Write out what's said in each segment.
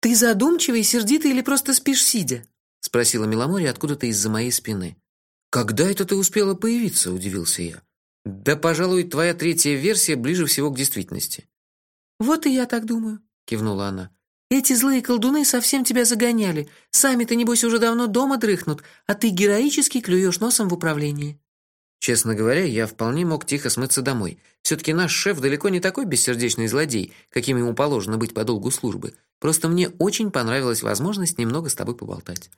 «Ты задумчивый, сердитый или просто спишь сидя?» — спросила Миломори откуда-то из-за моей спины. «Когда это ты успела появиться?» — удивился я. «Да, пожалуй, твоя третья версия ближе всего к действительности». «Вот и я так думаю», — кивнула она. «Эти злые колдуны совсем тебя загоняли. Сами-то, небось, уже давно дома дрыхнут, а ты героически клюешь носом в управлении». Честно говоря, я вполне мог тихо смыться домой. Все-таки наш шеф далеко не такой бессердечный злодей, каким ему положено быть по долгу службы. Просто мне очень понравилась возможность немного с тобой поболтать.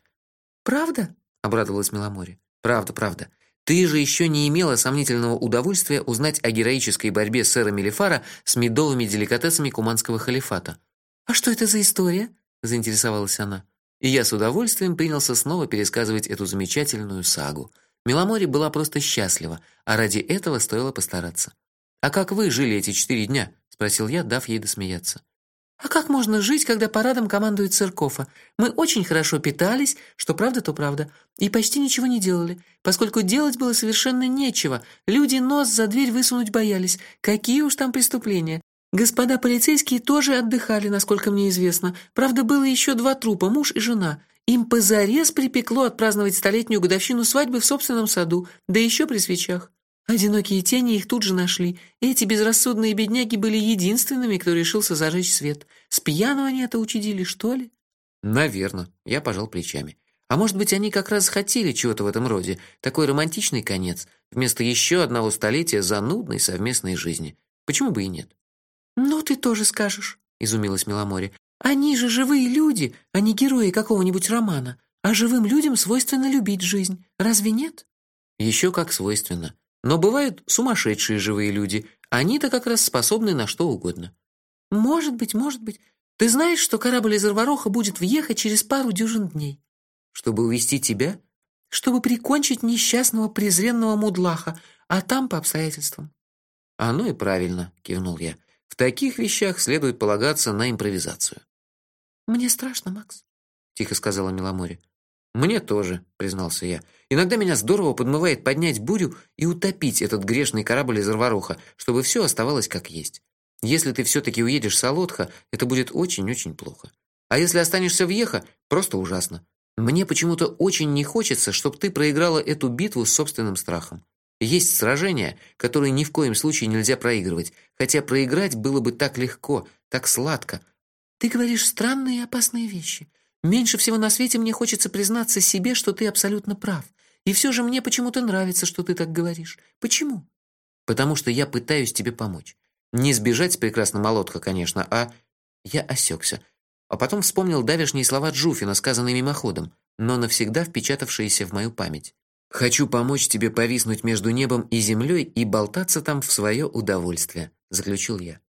«Правда?» — обрадовалась Миломори. «Правда, правда. Ты же еще не имела сомнительного удовольствия узнать о героической борьбе сэра Мелифара с медовыми деликатесами куманского халифата». «А что это за история?» — заинтересовалась она. И я с удовольствием принялся снова пересказывать эту замечательную сагу — Миломори была просто счастлива, а ради этого стоило постараться. «А как вы жили эти четыре дня?» — спросил я, дав ей досмеяться. «А как можно жить, когда парадом командует Церкофа? Мы очень хорошо питались, что правда, то правда, и почти ничего не делали, поскольку делать было совершенно нечего. Люди нос за дверь высунуть боялись. Какие уж там преступления. Господа полицейские тоже отдыхали, насколько мне известно. Правда, было еще два трупа, муж и жена. Им позарез припекло отпраздновать столетнюю годовщину свадьбы в собственном саду, да еще при свечах. Одинокие тени их тут же нашли. Эти безрассудные бедняги были единственными, кто решился зажечь свет. С пьяного они это учудили, что ли? Наверно, я пожал плечами. А может быть, они как раз хотели чего-то в этом роде, такой романтичный конец, вместо еще одного столетия занудной совместной жизни. Почему бы и нет? «Ну, ты тоже скажешь», — изумилась Миломори. Они же живые люди, а не герои какого-нибудь романа. А живым людям свойственно любить жизнь. Разве нет? Еще как свойственно. Но бывают сумасшедшие живые люди. Они-то как раз способны на что угодно. Может быть, может быть. Ты знаешь, что корабль из Арвароха будет въехать через пару дюжин дней? Чтобы увести тебя? Чтобы прикончить несчастного презренного мудлаха, а там по обстоятельствам. Ну и правильно, кивнул я. В таких вещах следует полагаться на импровизацию. «Мне страшно, Макс», — тихо сказала Миломори. «Мне тоже», — признался я. «Иногда меня здорово подмывает поднять бурю и утопить этот грешный корабль из Арваруха, чтобы все оставалось как есть. Если ты все-таки уедешь с Алотха, это будет очень-очень плохо. А если останешься в Еха, просто ужасно. Мне почему-то очень не хочется, чтобы ты проиграла эту битву с собственным страхом. Есть сражения, которые ни в коем случае нельзя проигрывать, хотя проиграть было бы так легко, так сладко, ты говоришь странные и опасные вещи. Меньше всего на свете мне хочется признаться себе, что ты абсолютно прав. И все же мне почему-то нравится, что ты так говоришь. Почему? Потому что я пытаюсь тебе помочь. Не сбежать с прекрасным молотка, конечно, а... Я осекся. А потом вспомнил давешние слова Джуфина, сказанные мимоходом, но навсегда впечатавшиеся в мою память. «Хочу помочь тебе повиснуть между небом и землей и болтаться там в свое удовольствие», — заключил я.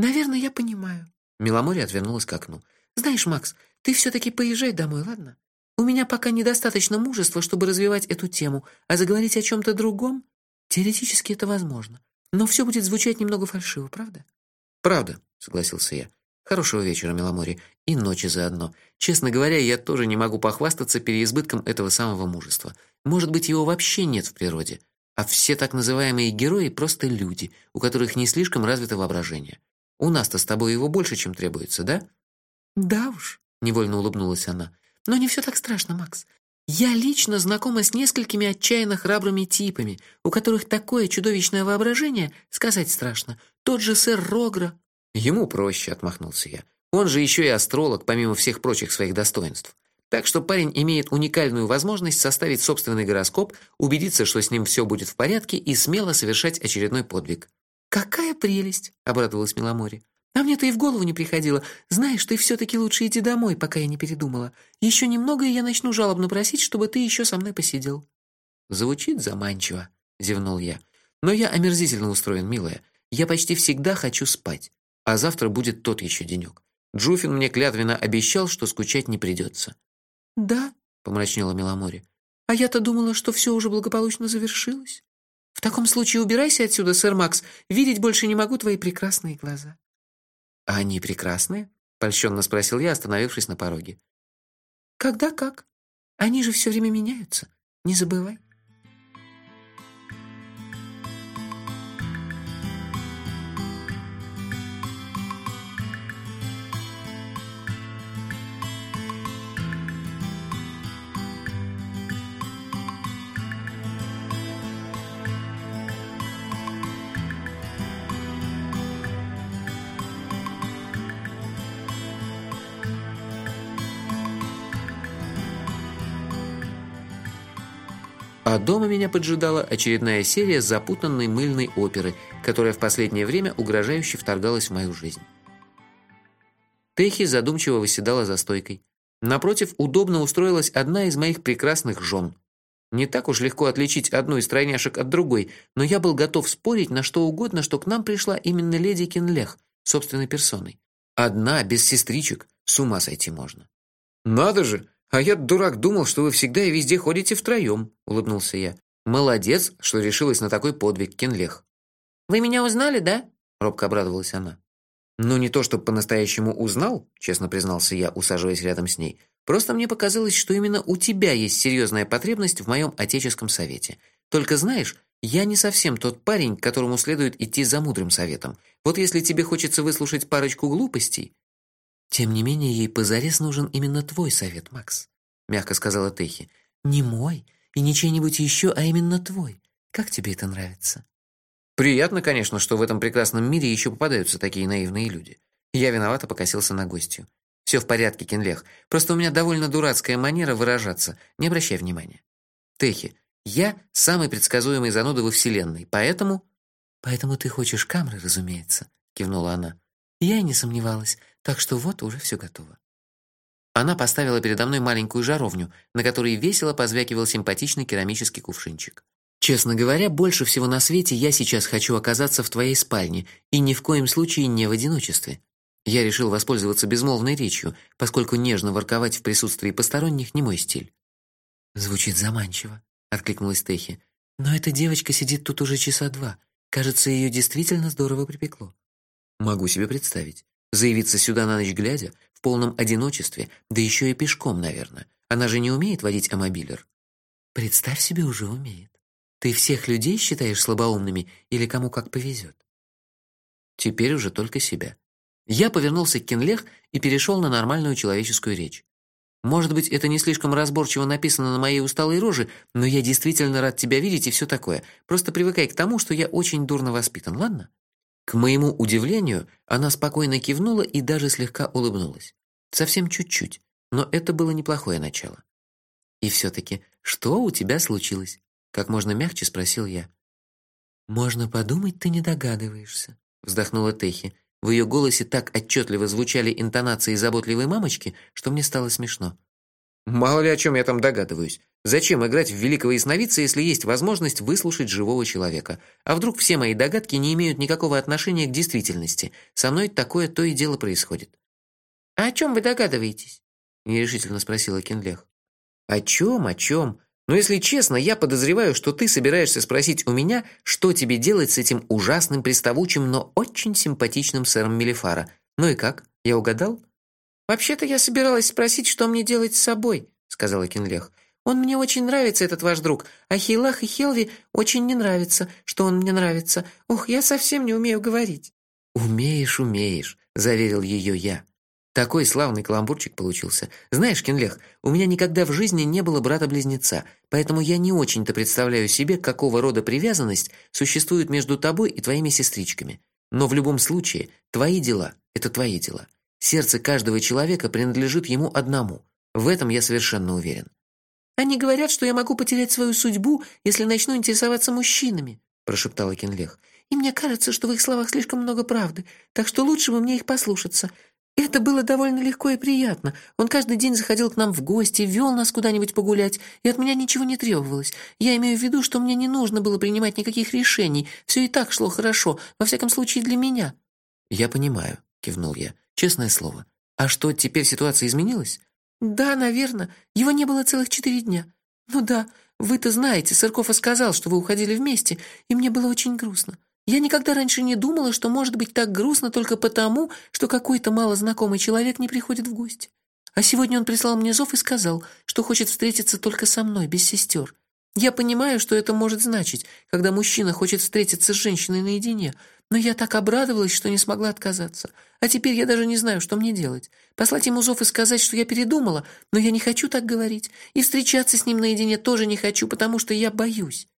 «Наверное, я понимаю», Миломори отвернулась к окну. «Знаешь, Макс, ты все-таки поезжай домой, ладно? У меня пока недостаточно мужества, чтобы развивать эту тему, а заговорить о чем-то другом? Теоретически это возможно. Но все будет звучать немного фальшиво, правда?» «Правда», — согласился я. «Хорошего вечера, Миломори, и ночи заодно. Честно говоря, я тоже не могу похвастаться переизбытком этого самого мужества. Может быть, его вообще нет в природе. А все так называемые герои просто люди, у которых не слишком развито воображение. У нас-то с тобой его больше, чем требуется, да?» «Да уж», — невольно улыбнулась она. «Но не все так страшно, Макс. Я лично знакома с несколькими отчаянно храбрыми типами, у которых такое чудовищное воображение, сказать страшно. Тот же сэр Рогра». «Ему проще», — отмахнулся я. «Он же еще и астролог, помимо всех прочих своих достоинств. Так что парень имеет уникальную возможность составить собственный гороскоп, убедиться, что с ним все будет в порядке и смело совершать очередной подвиг. «Какая прелесть!» — обрадовалась Миломори. «А мне-то и в голову не приходило. Знаешь, ты все-таки лучше иди домой, пока я не передумала. Еще немного, и я начну жалобно просить, чтобы ты еще со мной посидел». «Звучит заманчиво», — зевнул я. «Но я омерзительно устроен, милая. Я почти всегда хочу спать. А завтра будет тот еще денек. Джуфин мне клятвенно обещал, что скучать не придется». «Да», — помрачнела Миломори. «А я-то думала, что все уже благополучно завершилось». Таком случае убирайся отсюда, сэр Макс. Видеть больше не могу твои прекрасные глаза. А они прекрасные? польщенно спросил я, остановившись на пороге. Когда как? Они же все время меняются. Не забывай. А дома меня поджидала очередная серия запутанной мыльной оперы, которая в последнее время угрожающе вторгалась в мою жизнь. Техи задумчиво восседала за стойкой. Напротив удобно устроилась одна из моих прекрасных жен. Не так уж легко отличить одну из тройняшек от другой, но я был готов спорить на что угодно, что к нам пришла именно леди Кинлех собственной персоной. Одна без сестричек, с ума сойти можно. Надо же, а я дурак думал, что вы всегда и везде ходите втроем», — улыбнулся я. Молодец, что решилась на такой подвиг, Кинлех. Вы меня узнали, да? робко обрадовалась она. Ну не то, чтобы по-настоящему узнал, честно признался я, усаживаясь рядом с ней. Просто мне показалось, что именно у тебя есть серьезная потребность в моем отеческом совете. Только знаешь, я не совсем тот парень, которому следует идти за мудрым советом. Вот если тебе хочется выслушать парочку глупостей, тем не менее, ей позарез нужен именно твой совет, Макс, мягко сказала Техи. Не мой и не чей-нибудь еще, а именно твой. Как тебе это нравится? Приятно, конечно, что в этом прекрасном мире еще попадаются такие наивные люди. Я виновато покосился на гостью. Все в порядке, Кенлех. Просто у меня довольно дурацкая манера выражаться. Не обращай внимания. Техи, я самый предсказуемый зануда во вселенной, поэтому Поэтому ты хочешь камры, разумеется, кивнула она. Я и не сомневалась. Так что вот уже все готово. Она поставила передо мной маленькую жаровню, на которой весело позвякивал симпатичный керамический кувшинчик. Честно говоря, больше всего на свете я сейчас хочу оказаться в твоей спальне, и ни в коем случае не в одиночестве. Я решил воспользоваться безмолвной речью, поскольку нежно ворковать в присутствии посторонних не мой стиль. Звучит заманчиво, откликнулась Техи. Но эта девочка сидит тут уже часа два. Кажется, ее действительно здорово припекло. Могу себе представить. Заявиться сюда на ночь глядя, в полном одиночестве, да еще и пешком, наверное. Она же не умеет водить амобилер. Представь себе, уже умеет. Ты всех людей считаешь слабоумными или кому как повезет? Теперь уже только себя. Я повернулся к Кенлех и перешел на нормальную человеческую речь. Может быть, это не слишком разборчиво написано на моей усталой роже, но я действительно рад тебя видеть и все такое. Просто привыкай к тому, что я очень дурно воспитан, ладно? К моему удивлению, она спокойно кивнула и даже слегка улыбнулась. Совсем чуть-чуть, но это было неплохое начало. И все таки что у тебя случилось? как можно мягче спросил я. Можно подумать, ты не догадываешься, вздохнула Техи. В ее голосе так отчетливо звучали интонации заботливой мамочки, что мне стало смешно. Мало ли о чем я там догадываюсь. Зачем играть в великого ясновидца, если есть возможность выслушать живого человека? А вдруг все мои догадки не имеют никакого отношения к действительности? Со мной такое то и дело происходит. А о чем вы догадываетесь? нерешительно спросила Кенлех. О чем, о чем? Но если честно, я подозреваю, что ты собираешься спросить у меня, что тебе делать с этим ужасным, приставучим, но очень симпатичным сэром Мелифара. Ну и как? Я угадал? Вообще-то я собиралась спросить, что мне делать с собой, сказала Кинлех. Он мне очень нравится, этот ваш друг, а Хейлах и Хелви очень не нравится, что он мне нравится. Ох, я совсем не умею говорить. Умеешь, умеешь, заверил ее я. Такой славный каламбурчик получился. Знаешь, Кинлех, у меня никогда в жизни не было брата-близнеца, поэтому я не очень-то представляю себе, какого рода привязанность существует между тобой и твоими сестричками. Но в любом случае, твои дела это твои дела. Сердце каждого человека принадлежит ему одному. В этом я совершенно уверен. Они говорят, что я могу потерять свою судьбу, если начну интересоваться мужчинами, прошептала Кинлех. И мне кажется, что в их словах слишком много правды, так что лучше бы мне их послушаться. Это было довольно легко и приятно. Он каждый день заходил к нам в гости, вел нас куда-нибудь погулять, и от меня ничего не требовалось. Я имею в виду, что мне не нужно было принимать никаких решений. Все и так шло хорошо, во всяком случае для меня. Я понимаю, кивнул я. Честное слово. А что, теперь ситуация изменилась? Да, наверное. Его не было целых четыре дня. Ну да, вы-то знаете, Сырков сказал, что вы уходили вместе, и мне было очень грустно. Я никогда раньше не думала, что может быть так грустно только потому, что какой-то малознакомый человек не приходит в гости. А сегодня он прислал мне зов и сказал, что хочет встретиться только со мной, без сестер. Я понимаю, что это может значить, когда мужчина хочет встретиться с женщиной наедине, но я так обрадовалась, что не смогла отказаться. А теперь я даже не знаю, что мне делать. Послать ему зов и сказать, что я передумала, но я не хочу так говорить, и встречаться с ним наедине тоже не хочу, потому что я боюсь.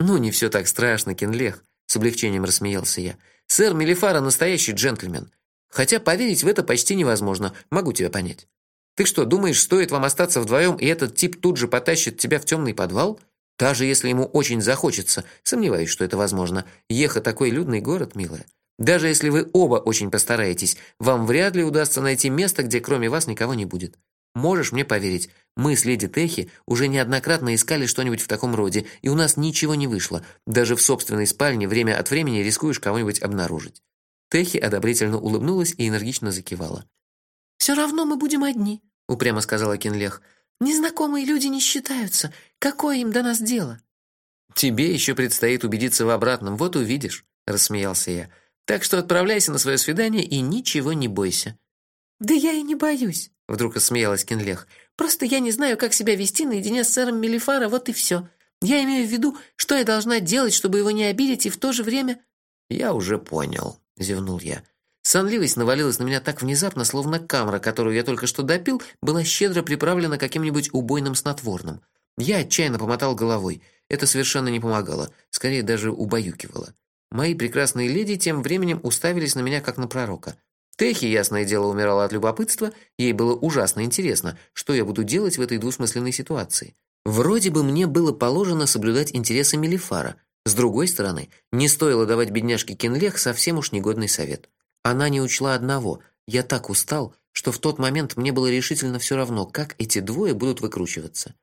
Ну, не все так страшно, Кенлех. С облегчением рассмеялся я. Сэр Мелифара настоящий джентльмен. Хотя поверить в это почти невозможно. Могу тебя понять. Ты что, думаешь, стоит вам остаться вдвоем, и этот тип тут же потащит тебя в темный подвал? Даже если ему очень захочется, сомневаюсь, что это возможно. Еха такой людный город, милая. Даже если вы оба очень постараетесь, вам вряд ли удастся найти место, где кроме вас никого не будет. Можешь мне поверить, мы с леди Техи уже неоднократно искали что-нибудь в таком роде, и у нас ничего не вышло. Даже в собственной спальне время от времени рискуешь кого-нибудь обнаружить. Техи одобрительно улыбнулась и энергично закивала. «Все равно мы будем одни», — упрямо сказала Кинлех. «Незнакомые люди не считаются. Какое им до нас дело?» «Тебе еще предстоит убедиться в обратном, вот увидишь», — рассмеялся я. «Так что отправляйся на свое свидание и ничего не бойся». «Да я и не боюсь», — вдруг рассмеялась Кинлех. «Просто я не знаю, как себя вести наедине с сэром Мелифара, вот и все. Я имею в виду, что я должна делать, чтобы его не обидеть, и в то же время...» «Я уже понял», — зевнул я. Сонливость навалилась на меня так внезапно, словно камра, которую я только что допил, была щедро приправлена каким-нибудь убойным снотворным. Я отчаянно помотал головой. Это совершенно не помогало, скорее даже убаюкивало. Мои прекрасные леди тем временем уставились на меня как на пророка. Техи, ясное дело, умирала от любопытства, ей было ужасно интересно, что я буду делать в этой двусмысленной ситуации. Вроде бы мне было положено соблюдать интересы Мелифара. С другой стороны, не стоило давать бедняжке Кенлех совсем уж негодный совет. Она не учла одного. Я так устал, что в тот момент мне было решительно все равно, как эти двое будут выкручиваться.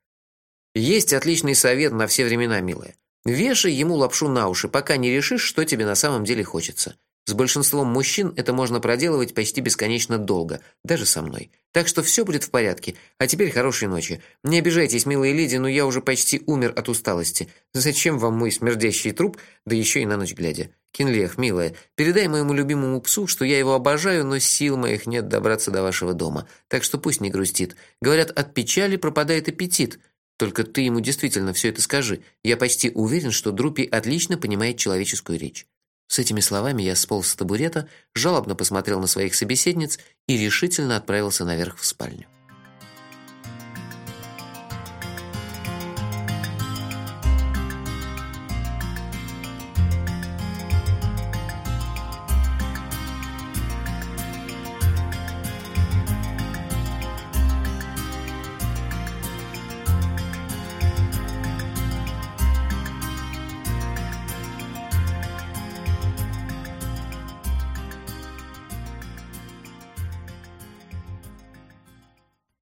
Есть отличный совет на все времена, милая. Вешай ему лапшу на уши, пока не решишь, что тебе на самом деле хочется. С большинством мужчин это можно проделывать почти бесконечно долго, даже со мной. Так что все будет в порядке. А теперь хорошей ночи. Не обижайтесь, милые леди, но я уже почти умер от усталости. Зачем вам мой смердящий труп, да еще и на ночь глядя? Кинлех, милая, передай моему любимому псу, что я его обожаю, но сил моих нет добраться до вашего дома. Так что пусть не грустит. Говорят, от печали пропадает аппетит. Только ты ему действительно все это скажи. Я почти уверен, что Друпи отлично понимает человеческую речь. С этими словами я сполз с табурета, жалобно посмотрел на своих собеседниц и решительно отправился наверх в спальню.